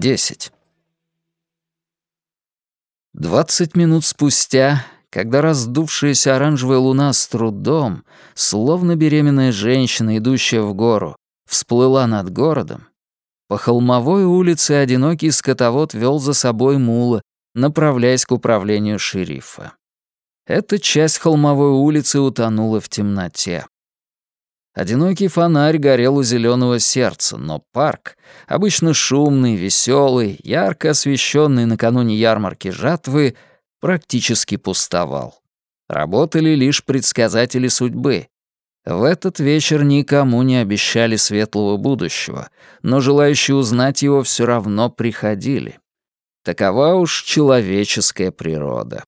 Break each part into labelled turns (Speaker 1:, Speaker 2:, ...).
Speaker 1: 10. Двадцать минут спустя, когда раздувшаяся оранжевая луна с трудом, словно беременная женщина, идущая в гору, всплыла над городом, по холмовой улице одинокий скотовод вел за собой мула, направляясь к управлению шерифа. Эта часть холмовой улицы утонула в темноте. Одинокий фонарь горел у зеленого сердца, но парк, обычно шумный, веселый, ярко освещенный накануне ярмарки жатвы, практически пустовал. Работали лишь предсказатели судьбы. В этот вечер никому не обещали светлого будущего, но желающие узнать его все равно приходили. Такова уж человеческая природа.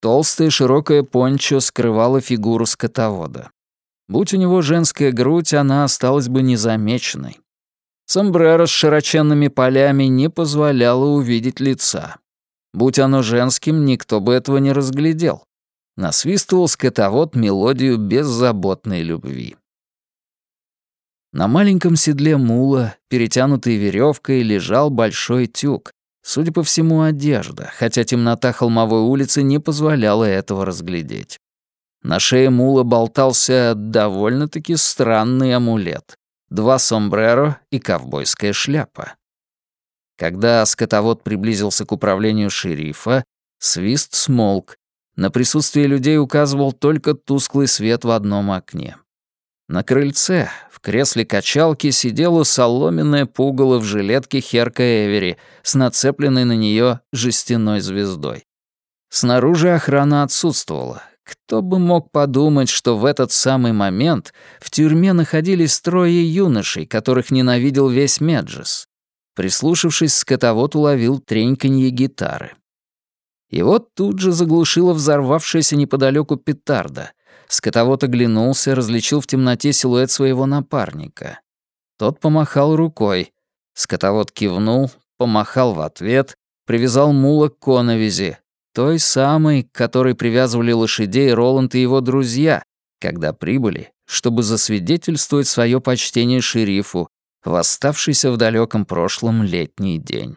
Speaker 1: Толстая широкая пончо скрывала фигуру скотовода. Будь у него женская грудь, она осталась бы незамеченной. Сомбреро с широченными полями не позволяло увидеть лица. Будь оно женским, никто бы этого не разглядел. Насвистывал скотовод мелодию беззаботной любви. На маленьком седле мула, перетянутой веревкой, лежал большой тюк. Судя по всему, одежда, хотя темнота холмовой улицы не позволяла этого разглядеть. На шее мула болтался довольно-таки странный амулет. Два сомбреро и ковбойская шляпа. Когда скотовод приблизился к управлению шерифа, свист смолк. На присутствие людей указывал только тусклый свет в одном окне. На крыльце, в кресле качалки, сидела соломенная пугало в жилетке Херка Эвери с нацепленной на нее жестяной звездой. Снаружи охрана отсутствовала, кто бы мог подумать, что в этот самый момент в тюрьме находились трое юношей, которых ненавидел весь Меджес. Прислушавшись, скотовод уловил треньканье гитары. Вот тут же заглушила взорвавшаяся неподалеку петарда. Скотовод оглянулся, различил в темноте силуэт своего напарника. Тот помахал рукой. Скотовод кивнул, помахал в ответ, привязал мула к коновизи, той самой, к которой привязывали лошадей Роланд и его друзья, когда прибыли, чтобы засвидетельствовать свое почтение шерифу в оставшийся в далеком прошлом летний день.